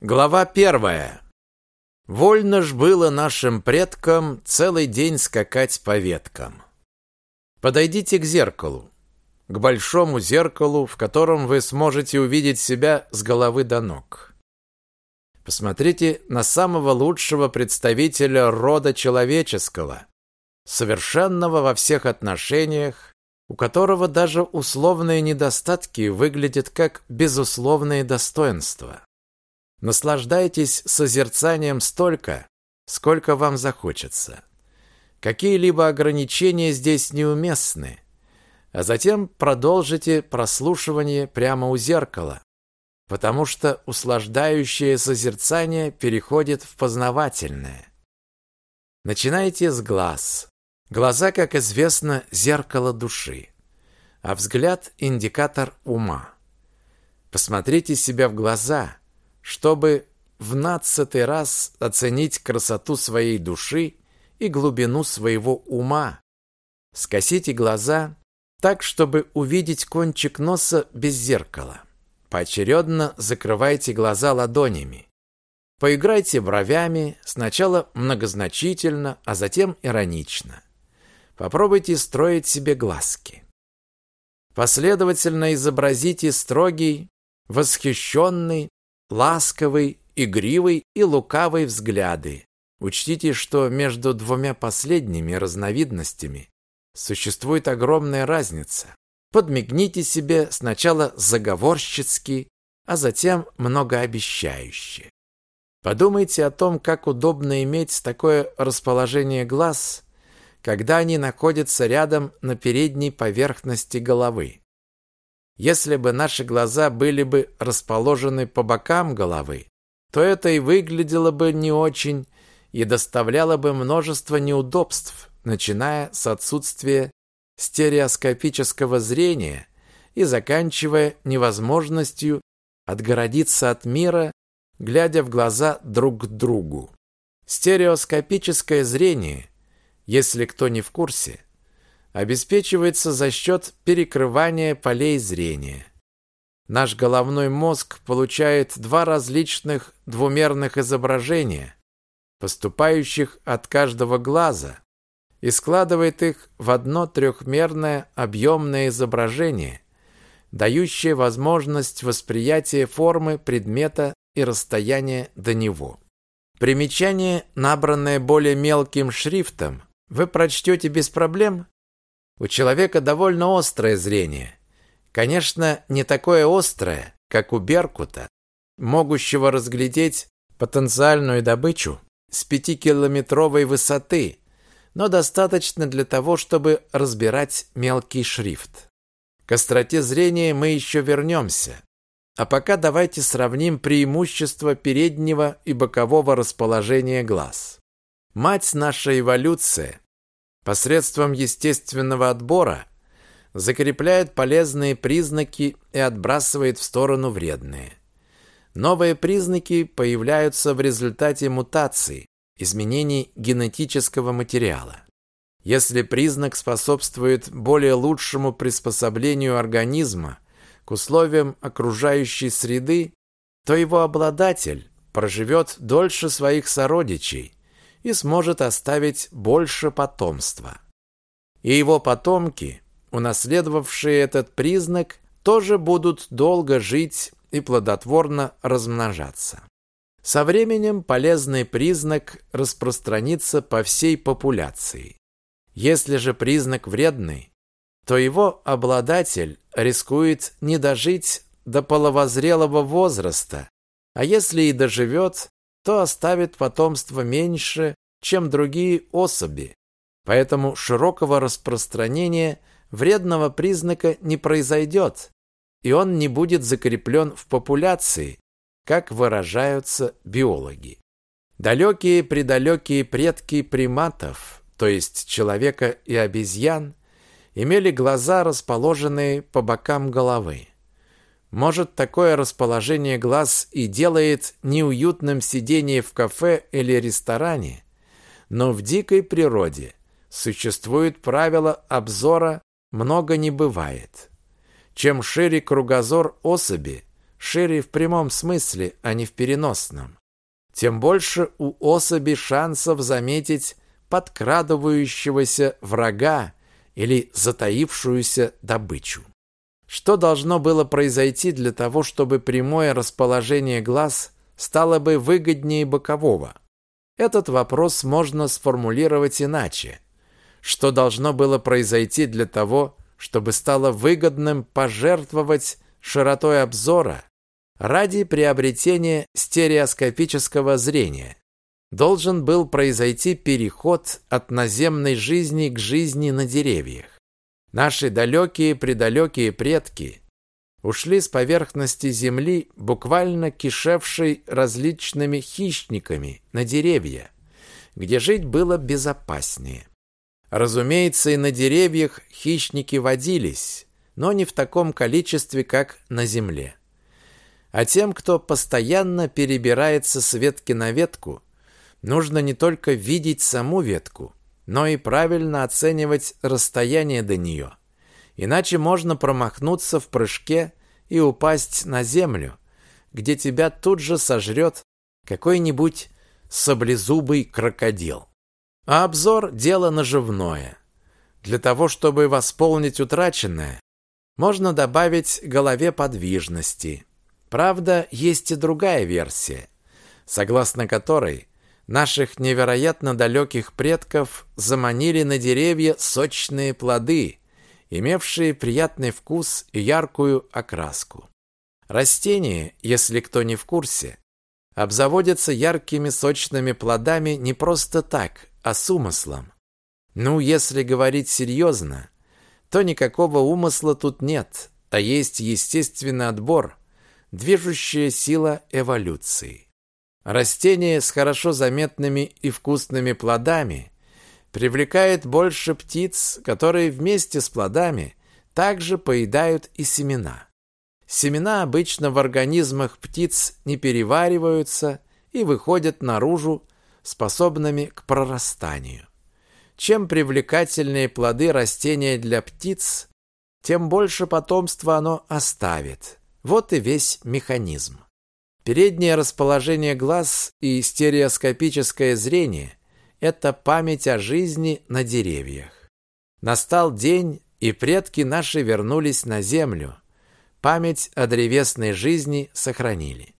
Глава первая. Вольно ж было нашим предкам целый день скакать по веткам. Подойдите к зеркалу, к большому зеркалу, в котором вы сможете увидеть себя с головы до ног. Посмотрите на самого лучшего представителя рода человеческого, совершенного во всех отношениях, у которого даже условные недостатки выглядят как безусловные достоинства. Наслаждайтесь созерцанием столько, сколько вам захочется. Какие-либо ограничения здесь неуместны. А затем продолжите прослушивание прямо у зеркала, потому что услаждающее созерцание переходит в познавательное. Начинайте с глаз. Глаза, как известно, зеркало души, а взгляд – индикатор ума. Посмотрите себя в глаза – чтобы в нацатый раз оценить красоту своей души и глубину своего ума. Скосите глаза так, чтобы увидеть кончик носа без зеркала. Поочередно закрывайте глаза ладонями. Поиграйте бровями, сначала многозначительно, а затем иронично. Попробуйте строить себе глазки. Последовательно изобразите строгий, восхищенный, ласковый, игривый и лукавый взгляды. Учтите, что между двумя последними разновидностями существует огромная разница. Подмигните себе сначала заговорщицки, а затем многообещающе. Подумайте о том, как удобно иметь такое расположение глаз, когда они находятся рядом на передней поверхности головы. Если бы наши глаза были бы расположены по бокам головы, то это и выглядело бы не очень и доставляло бы множество неудобств, начиная с отсутствия стереоскопического зрения и заканчивая невозможностью отгородиться от мира, глядя в глаза друг к другу. Стереоскопическое зрение, если кто не в курсе, обеспечивается за счет перекрывания полей зрения. Наш головной мозг получает два различных двумерных изображения, поступающих от каждого глаза, и складывает их в одно трехмерное объемное изображение, дающее возможность восприятия формы предмета и расстояния до него. Примечание, набранное более мелким шрифтом, вы прочтете без проблем, у человека довольно острое зрение. Конечно, не такое острое, как у беркута, могущего разглядеть потенциальную добычу с пятикилометровой высоты, но достаточно для того, чтобы разбирать мелкий шрифт. К остроте зрения мы еще вернемся. А пока давайте сравним преимущества переднего и бокового расположения глаз. Мать нашей эволюции посредством естественного отбора закрепляет полезные признаки и отбрасывает в сторону вредные. Новые признаки появляются в результате мутаций, изменений генетического материала. Если признак способствует более лучшему приспособлению организма к условиям окружающей среды, то его обладатель проживет дольше своих сородичей, и сможет оставить больше потомства. И его потомки, унаследовавшие этот признак, тоже будут долго жить и плодотворно размножаться. Со временем полезный признак распространится по всей популяции. Если же признак вредный, то его обладатель рискует не дожить до половозрелого возраста, а если и доживет, то оставит потомство меньше, чем другие особи. Поэтому широкого распространения вредного признака не произойдет, и он не будет закреплен в популяции, как выражаются биологи. Далекие-предалекие предки приматов, то есть человека и обезьян, имели глаза, расположенные по бокам головы. Может, такое расположение глаз и делает неуютным сидение в кафе или ресторане, но в дикой природе существует правило обзора «много не бывает». Чем шире кругозор особи, шире в прямом смысле, а не в переносном. Тем больше у особи шансов заметить подкрадывающегося врага или затаившуюся добычу. Что должно было произойти для того, чтобы прямое расположение глаз стало бы выгоднее бокового? Этот вопрос можно сформулировать иначе. Что должно было произойти для того, чтобы стало выгодным пожертвовать широтой обзора ради приобретения стереоскопического зрения? Должен был произойти переход от наземной жизни к жизни на деревьях. Наши далекие-предалекие предки ушли с поверхности земли, буквально кишевшей различными хищниками, на деревья, где жить было безопаснее. Разумеется, и на деревьях хищники водились, но не в таком количестве, как на земле. А тем, кто постоянно перебирается с ветки на ветку, нужно не только видеть саму ветку, но и правильно оценивать расстояние до нее. Иначе можно промахнуться в прыжке и упасть на землю, где тебя тут же сожрет какой-нибудь саблезубый крокодил. А обзор – дело наживное. Для того, чтобы восполнить утраченное, можно добавить голове подвижности. Правда, есть и другая версия, согласно которой наших невероятно далеких предков заманили на деревья сочные плоды, имевшие приятный вкус и яркую окраску. Растения, если кто не в курсе, обзаводятся яркими сочными плодами не просто так, а с умыслом. Ну, если говорить серьезно, то никакого умысла тут нет, а есть естественный отбор, движущая сила эволюции. Растение с хорошо заметными и вкусными плодами привлекает больше птиц, которые вместе с плодами также поедают и семена. Семена обычно в организмах птиц не перевариваются и выходят наружу способными к прорастанию. Чем привлекательнее плоды растения для птиц, тем больше потомства оно оставит. Вот и весь механизм. Переднее расположение глаз и стереоскопическое зрение – это память о жизни на деревьях. Настал день, и предки наши вернулись на землю. Память о древесной жизни сохранили.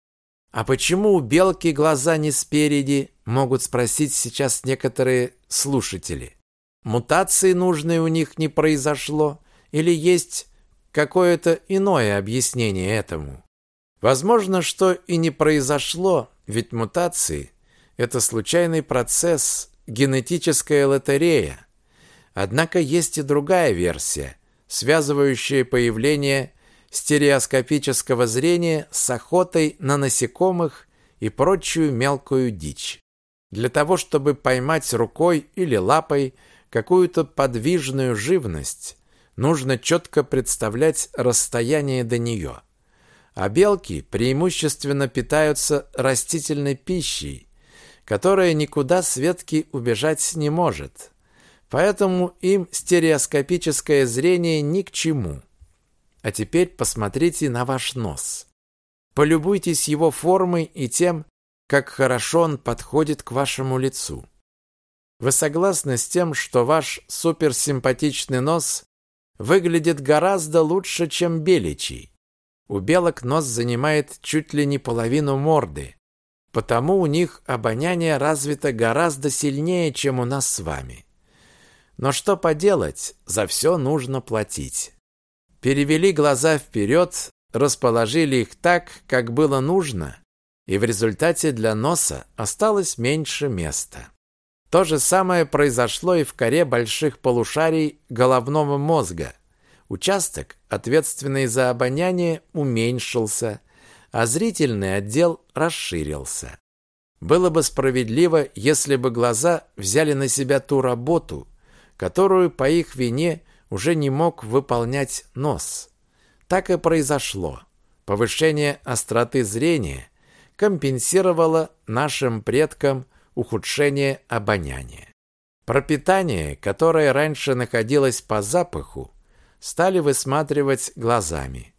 А почему у белки глаза не спереди, могут спросить сейчас некоторые слушатели. Мутации нужной у них не произошло или есть какое-то иное объяснение этому? Возможно, что и не произошло, ведь мутации – это случайный процесс, генетическая лотерея. Однако есть и другая версия, связывающая появление стереоскопического зрения с охотой на насекомых и прочую мелкую дичь. Для того, чтобы поймать рукой или лапой какую-то подвижную живность, нужно четко представлять расстояние до нее – а белки преимущественно питаются растительной пищей, которая никуда с ветки убежать не может. Поэтому им стереоскопическое зрение ни к чему. А теперь посмотрите на ваш нос. Полюбуйтесь его формой и тем, как хорошо он подходит к вашему лицу. Вы согласны с тем, что ваш суперсимпатичный нос выглядит гораздо лучше, чем беличий? У белок нос занимает чуть ли не половину морды, потому у них обоняние развито гораздо сильнее, чем у нас с вами. Но что поделать, за все нужно платить. Перевели глаза вперед, расположили их так, как было нужно, и в результате для носа осталось меньше места. То же самое произошло и в коре больших полушарий головного мозга. Участок, ответственный за обоняние, уменьшился, а зрительный отдел расширился. Было бы справедливо, если бы глаза взяли на себя ту работу, которую по их вине уже не мог выполнять нос. Так и произошло. Повышение остроты зрения компенсировало нашим предкам ухудшение обоняния. Пропитание, которое раньше находилось по запаху, стали высматривать глазами.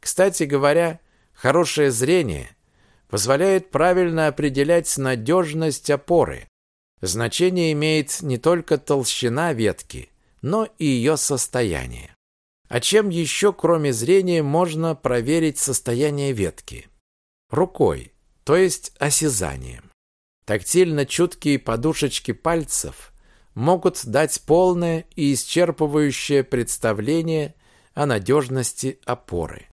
Кстати говоря, хорошее зрение позволяет правильно определять надежность опоры. Значение имеет не только толщина ветки, но и ее состояние. А чем еще, кроме зрения, можно проверить состояние ветки? Рукой, то есть осязанием. Тактильно чуткие подушечки пальцев могут дать полное и исчерпывающее представление о надежности опоры.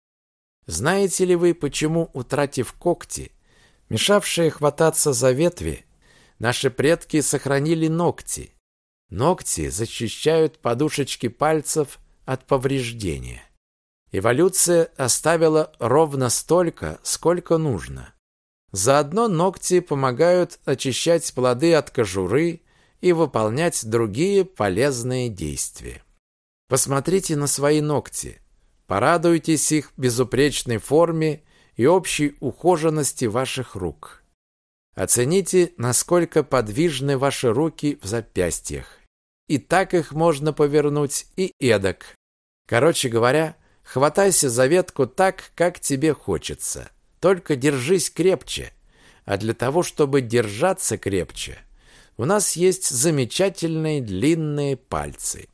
Знаете ли вы, почему, утратив когти, мешавшие хвататься за ветви, наши предки сохранили ногти? Ногти защищают подушечки пальцев от повреждения. Эволюция оставила ровно столько, сколько нужно. Заодно ногти помогают очищать плоды от кожуры и выполнять другие полезные действия. Посмотрите на свои ногти. Порадуйтесь их безупречной форме и общей ухоженности ваших рук. Оцените, насколько подвижны ваши руки в запястьях. И так их можно повернуть, и эдак. Короче говоря, хватайся за ветку так, как тебе хочется. Только держись крепче. А для того, чтобы держаться крепче, у нас есть замечательные длинные пальцы.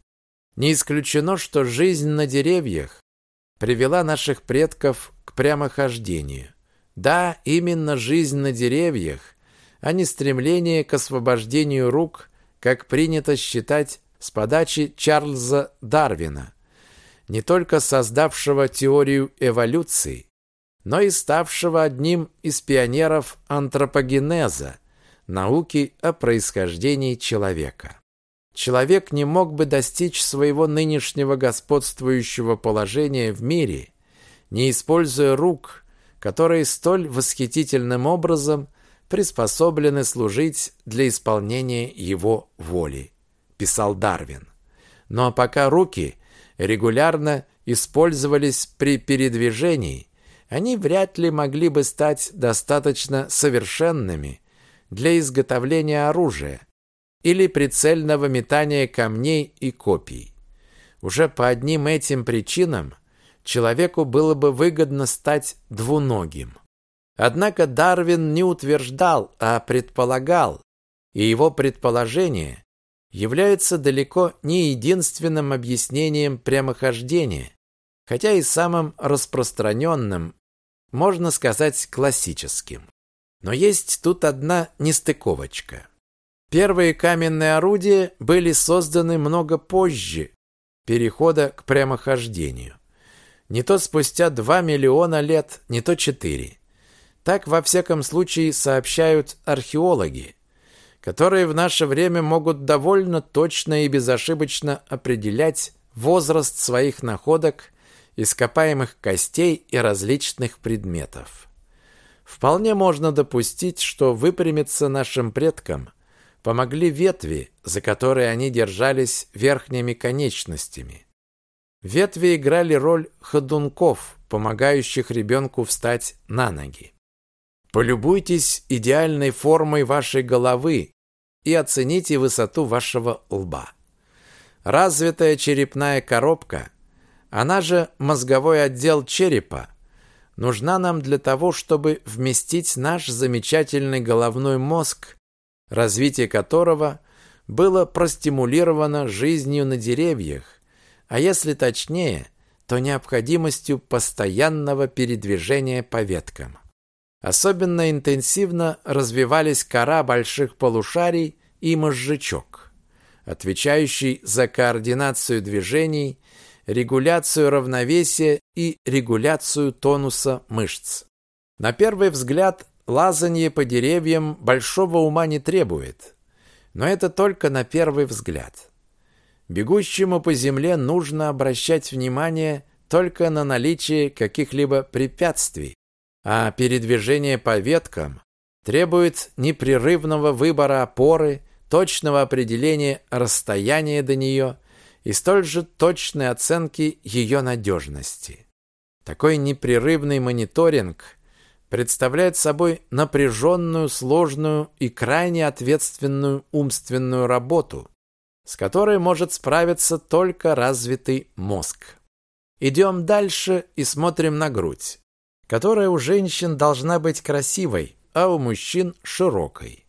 Не исключено, что жизнь на деревьях привела наших предков к прямохождению. Да, именно жизнь на деревьях, а не стремление к освобождению рук, как принято считать с подачи Чарльза Дарвина, не только создавшего теорию эволюции, но и ставшего одним из пионеров антропогенеза, науки о происхождении человека. Человек не мог бы достичь своего нынешнего господствующего положения в мире, не используя рук, которые столь восхитительным образом приспособлены служить для исполнения его воли, писал Дарвин. Но пока руки регулярно использовались при передвижении, они вряд ли могли бы стать достаточно совершенными для изготовления оружия или прицельного метания камней и копий. Уже по одним этим причинам человеку было бы выгодно стать двуногим. Однако Дарвин не утверждал, а предполагал, и его предположение является далеко не единственным объяснением прямохождения, хотя и самым распространенным, можно сказать, классическим. Но есть тут одна нестыковочка. Первые каменные орудия были созданы много позже перехода к прямохождению. Не то спустя 2 миллиона лет, не то 4. Так, во всяком случае, сообщают археологи, которые в наше время могут довольно точно и безошибочно определять возраст своих находок ископаемых костей и различных предметов. Вполне можно допустить, что выпрямиться нашим предкам помогли ветви, за которые они держались верхними конечностями. Ветви играли роль ходунков, помогающих ребенку встать на ноги. Полюбуйтесь идеальной формой вашей головы и оцените высоту вашего лба. Развитая черепная коробка она же мозговой отдел черепа нужна нам для того, чтобы вместить наш замечательный головной мозг, развитие которого было простимулировано жизнью на деревьях, а если точнее, то необходимостью постоянного передвижения по веткам. Особенно интенсивно развивались кора больших полушарий и мозжечок, отвечающий за координацию движений регуляцию равновесия и регуляцию тонуса мышц. На первый взгляд, лазанье по деревьям большого ума не требует. Но это только на первый взгляд. Бегущему по земле нужно обращать внимание только на наличие каких-либо препятствий, а передвижение по веткам требует непрерывного выбора опоры, точного определения расстояния до нее и столь же точной оценки ее надежности. Такой непрерывный мониторинг представляет собой напряженную, сложную и крайне ответственную умственную работу, с которой может справиться только развитый мозг. Идем дальше и смотрим на грудь. которая у женщин должна быть красивой, а у мужчин широкой.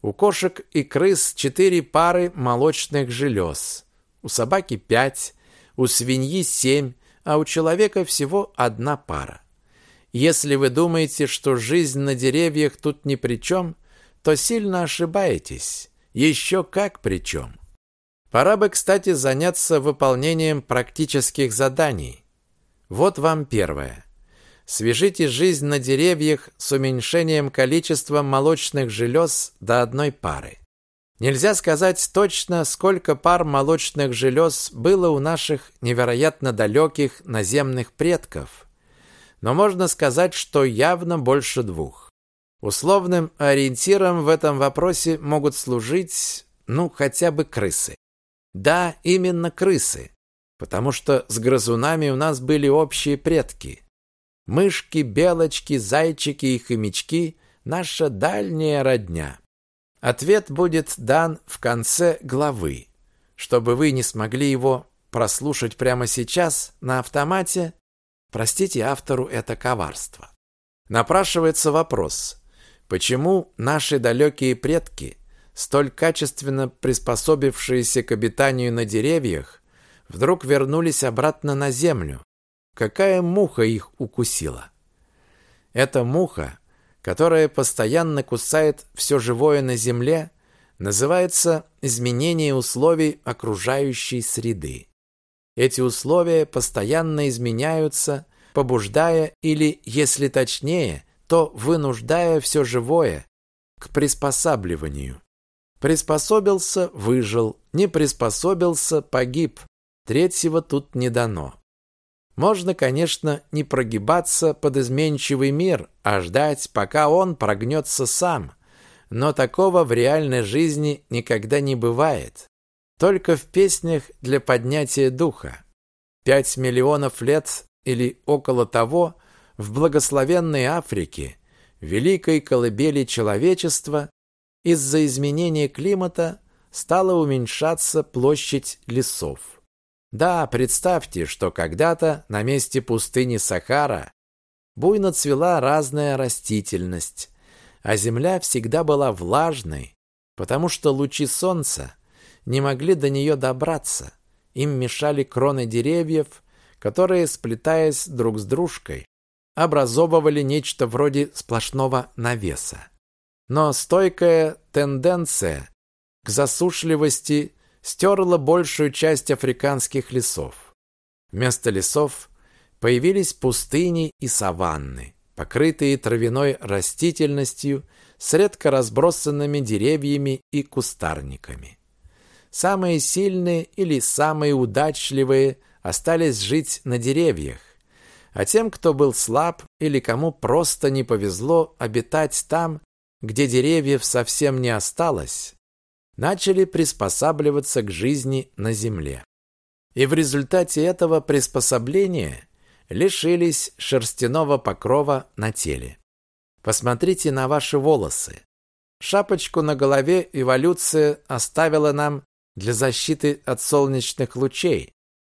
У кошек и крыс четыре пары молочных желез, у собаки пять, у свиньи семь, а у человека всего одна пара. Если вы думаете, что жизнь на деревьях тут ни при чем, то сильно ошибаетесь. Еще как при чем. Пора бы, кстати, заняться выполнением практических заданий. Вот вам первое. Свяжите жизнь на деревьях с уменьшением количества молочных желез до одной пары. Нельзя сказать точно, сколько пар молочных желез было у наших невероятно далеких наземных предков, но можно сказать, что явно больше двух. Условным ориентиром в этом вопросе могут служить, ну, хотя бы крысы. Да, именно крысы, потому что с грызунами у нас были общие предки. Мышки, белочки, зайчики и хомячки – наша дальняя родня. Ответ будет дан в конце главы. Чтобы вы не смогли его прослушать прямо сейчас на автомате, простите автору это коварство. Напрашивается вопрос, почему наши далекие предки, столь качественно приспособившиеся к обитанию на деревьях, вдруг вернулись обратно на землю? Какая муха их укусила? Эта муха которое постоянно кусает все живое на Земле, называется изменение условий окружающей среды. Эти условия постоянно изменяются, побуждая или, если точнее, то вынуждая все живое к приспосабливанию. Приспособился – выжил, не приспособился – погиб. Третьего тут не дано. Можно, конечно, не прогибаться под изменчивый мир, а ждать, пока он прогнется сам. Но такого в реальной жизни никогда не бывает. Только в песнях для поднятия духа. Пять миллионов лет или около того в благословенной Африке, великой колыбели человечества, из-за изменения климата стала уменьшаться площадь лесов. Да, представьте, что когда-то на месте пустыни Сахара буйно цвела разная растительность, а земля всегда была влажной, потому что лучи солнца не могли до нее добраться. Им мешали кроны деревьев, которые, сплетаясь друг с дружкой, образовывали нечто вроде сплошного навеса. Но стойкая тенденция к засушливости стерла большую часть африканских лесов. Вместо лесов появились пустыни и саванны, покрытые травяной растительностью с редко разбросанными деревьями и кустарниками. Самые сильные или самые удачливые остались жить на деревьях, а тем, кто был слаб или кому просто не повезло обитать там, где деревьев совсем не осталось, начали приспосабливаться к жизни на Земле. И в результате этого приспособления лишились шерстяного покрова на теле. Посмотрите на ваши волосы. Шапочку на голове эволюция оставила нам для защиты от солнечных лучей,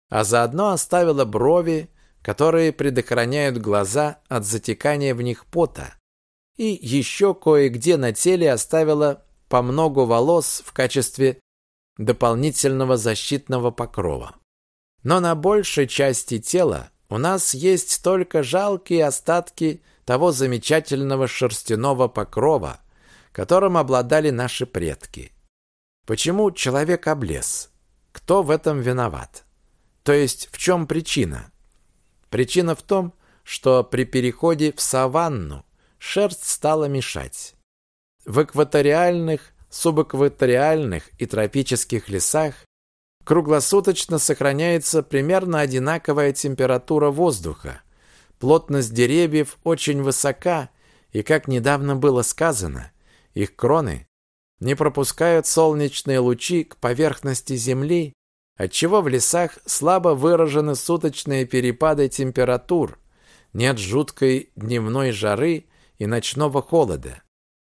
а заодно оставила брови, которые предохраняют глаза от затекания в них пота. И еще кое-где на теле оставила по много волос в качестве дополнительного защитного покрова. Но на большей части тела у нас есть только жалкие остатки того замечательного шерстяного покрова, которым обладали наши предки. Почему человек облез? Кто в этом виноват? То есть в чем причина? Причина в том, что при переходе в саванну шерсть стала мешать. В экваториальных, субэкваториальных и тропических лесах круглосуточно сохраняется примерно одинаковая температура воздуха. Плотность деревьев очень высока, и, как недавно было сказано, их кроны не пропускают солнечные лучи к поверхности Земли, отчего в лесах слабо выражены суточные перепады температур, нет жуткой дневной жары и ночного холода.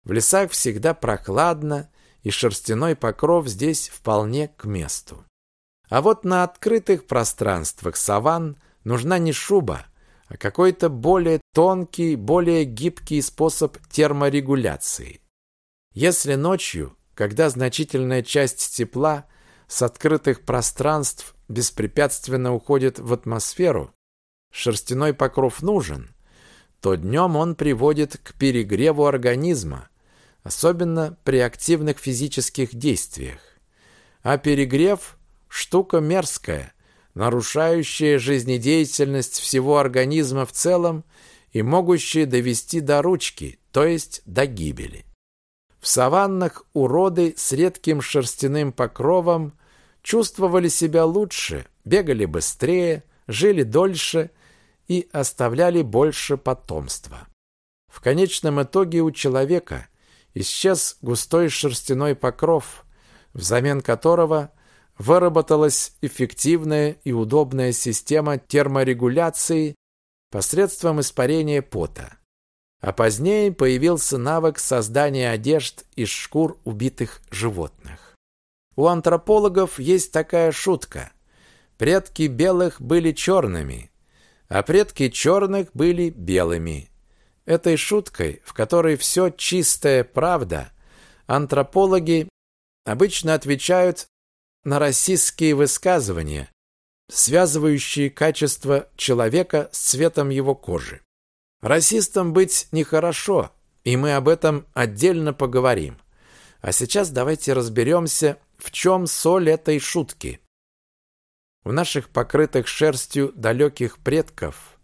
В лесах всегда прохладно, и шерстяной покров здесь вполне к месту. А вот на открытых пространствах саван нужна не шуба, а какой-то более тонкий, более гибкий способ терморегуляции. Если ночью, когда значительная часть тепла с открытых пространств беспрепятственно уходит в атмосферу, шерстяной покров нужен, то днем он приводит к перегреву организма, особенно при активных физических действиях. А перегрев – штука мерзкая, нарушающая жизнедеятельность всего организма в целом и могущая довести до ручки, то есть до гибели. В саваннах уроды с редким шерстяным покровом чувствовали себя лучше, бегали быстрее, жили дольше и оставляли больше потомства. В конечном итоге у человека исчез густой шерстяной покров, взамен которого выработалась эффективная и удобная система терморегуляции посредством испарения пота. А позднее появился навык создания одежд из шкур убитых животных. У антропологов есть такая шутка. Предки белых были черными, а предки черных были белыми. Этой шуткой, в которой все чистая правда, антропологи обычно отвечают на расистские высказывания, связывающие качество человека с цветом его кожи. Расистом быть нехорошо, и мы об этом отдельно поговорим. А сейчас давайте разберемся, в чем соль этой шутки. У наших покрытых шерстью далеких предков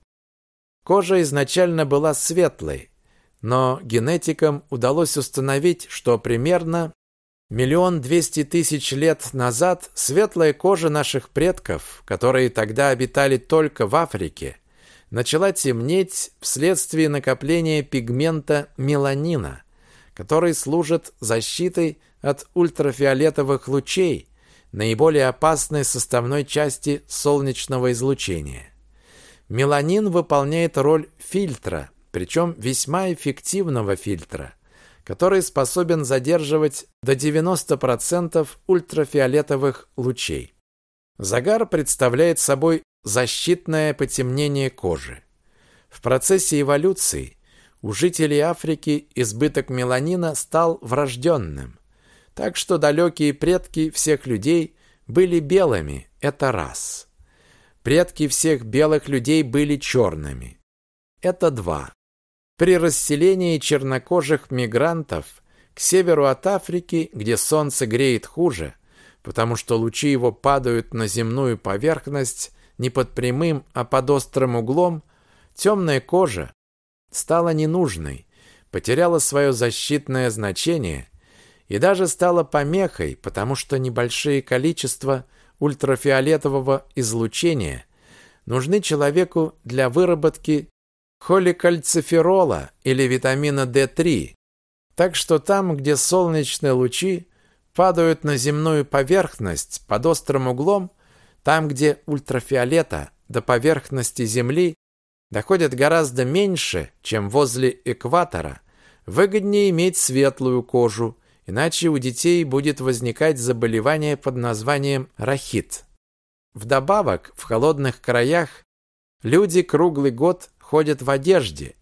кожа изначально была светлой, но генетикам удалось установить, что примерно Миллион двести тысяч лет назад светлая кожа наших предков, которые тогда обитали только в Африке, начала темнеть вследствие накопления пигмента меланина, который служит защитой от ультрафиолетовых лучей, наиболее опасной составной части солнечного излучения. Меланин выполняет роль фильтра, причем весьма эффективного фильтра – который способен задерживать до 90% ультрафиолетовых лучей. Загар представляет собой защитное потемнение кожи. В процессе эволюции у жителей Африки избыток меланина стал врожденным, так что далекие предки всех людей были белыми, это раз. Предки всех белых людей были черными, это два. При расселении чернокожих мигрантов к северу от Африки, где солнце греет хуже, потому что лучи его падают на земную поверхность не под прямым, а под острым углом, темная кожа стала ненужной, потеряла свое защитное значение и даже стала помехой, потому что небольшие количества ультрафиолетового излучения нужны человеку для выработки холикальциферола или витамина D3. Так что там, где солнечные лучи падают на земную поверхность под острым углом, там, где ультрафиолета до поверхности Земли доходят гораздо меньше, чем возле экватора, выгоднее иметь светлую кожу, иначе у детей будет возникать заболевание под названием рахит. Вдобавок, в холодных краях люди круглый год ходят в одежде,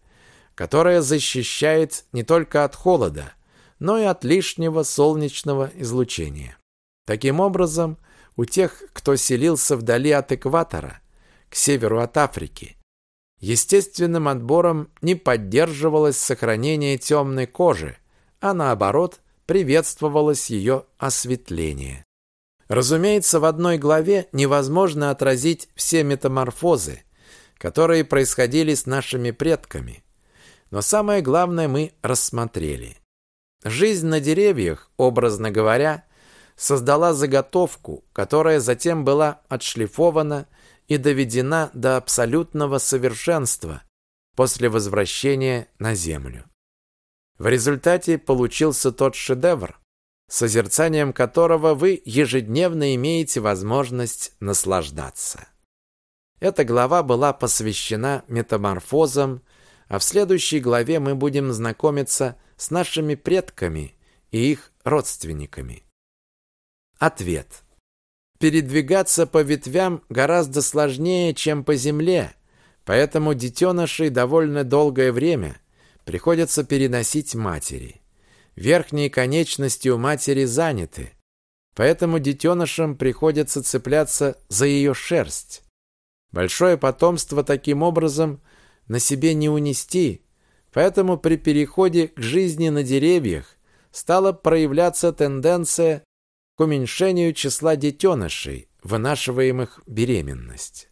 которая защищает не только от холода, но и от лишнего солнечного излучения. Таким образом, у тех, кто селился вдали от экватора, к северу от Африки, естественным отбором не поддерживалось сохранение темной кожи, а наоборот, приветствовалось ее осветление. Разумеется, в одной главе невозможно отразить все метаморфозы, которые происходили с нашими предками. Но самое главное мы рассмотрели. Жизнь на деревьях, образно говоря, создала заготовку, которая затем была отшлифована и доведена до абсолютного совершенства после возвращения на землю. В результате получился тот шедевр, созерцанием которого вы ежедневно имеете возможность наслаждаться. Эта глава была посвящена метаморфозам, а в следующей главе мы будем знакомиться с нашими предками и их родственниками. Ответ. Передвигаться по ветвям гораздо сложнее, чем по земле, Поэтому детенышей довольно долгое время приходится переносить матери. Верхние конечности у матери заняты, поэтому детенышам приходится цепляться за ее шерсть. Большое потомство таким образом на себе не унести, поэтому при переходе к жизни на деревьях стала проявляться тенденция к уменьшению числа детенышей, вынашиваемых беременность.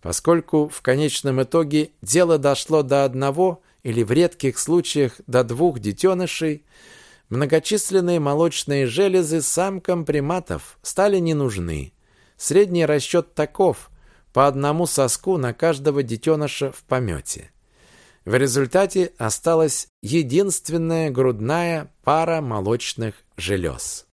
Поскольку в конечном итоге дело дошло до одного или в редких случаях до двух детенышей, многочисленные молочные железы самкам приматов стали не нужны. Средний расчет таков – по одному соску на каждого детеныша в помете. В результате осталась единственная грудная пара молочных желез.